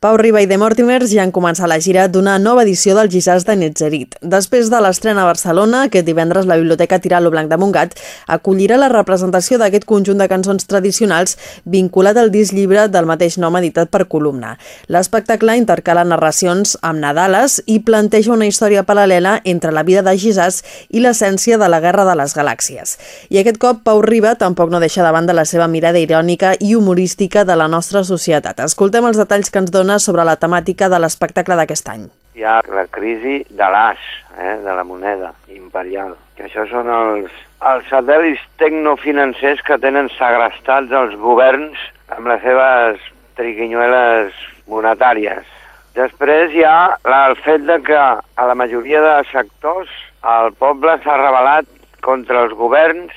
Pau Riba i The Mortimers ja han començat la gira d'una nova edició del Gisàs de Netzerit. Després de l'estrena a Barcelona, aquest divendres la Biblioteca Tiralo Blanc de Montgat acollirà la representació d'aquest conjunt de cançons tradicionals vinculat al disc llibre del mateix nom editat per Columna. L'espectacle intercala narracions amb Nadales i planteja una història paral·lela entre la vida de Gisàs i l'essència de la Guerra de les Galàxies. I aquest cop Pau Riba tampoc no deixa davant de la seva mirada irònica i humorística de la nostra societat. Escoltem els detalls que ens dona dona sobre la temàtica de l'espectacle d'aquest any. Hi ha la crisi de l'as, eh, de la moneda imperial, que això són els, els satèl·lits tecnofinancers que tenen segrestats els governs amb les seves triquinyueles monetàries. Després hi ha el fet de que a la majoria de sectors el poble s'ha rebel·lat contra els governs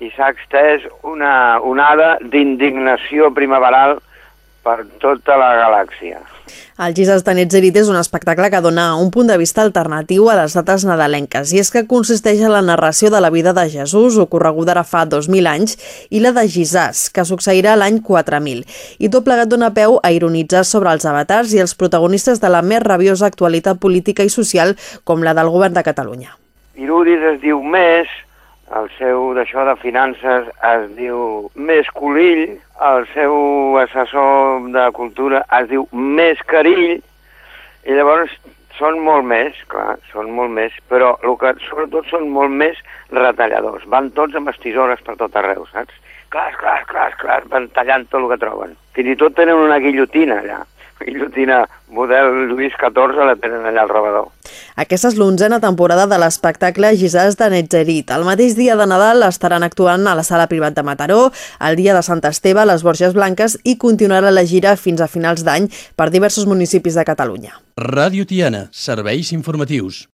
i s'ha extès una onada d'indignació primaveral per tota la galàxia. El Jesus de Netzerit és un espectacle que dona un punt de vista alternatiu a les dates nadalenques, i és que consisteix en la narració de la vida de Jesús, ocorreguda ara fa 2.000 anys, i la de Gisàs, que succeirà l'any 4.000. I tot plegat dona peu a ironitzar sobre els avatars i els protagonistes de la més rabiosa actualitat política i social, com la del govern de Catalunya. Irudis es diu més, el seu d'això de finances es diu Més Colill, el seu assessor de cultura es diu Més Carill, i llavors són molt més, clar, són molt més, però el que sobretot són molt més retalladors. Van tots amb estisores per tot arreu, saps? Clar, clar, clar, clar, van tallant tot el que troben. Fins i tot tenen una guillotina allà guillotina model Lluís XIV la tenen allà al rebedor. Aquesta és l'onzena temporada de l'espectacle Gisàs de Netzerit. El mateix dia de Nadal estaran actuant a la sala privat de Mataró, el dia de Sant Esteve a les Borges Blanques i continuarà la gira fins a finals d'any per diversos municipis de Catalunya. Ràdio Tiana, serveis informatius.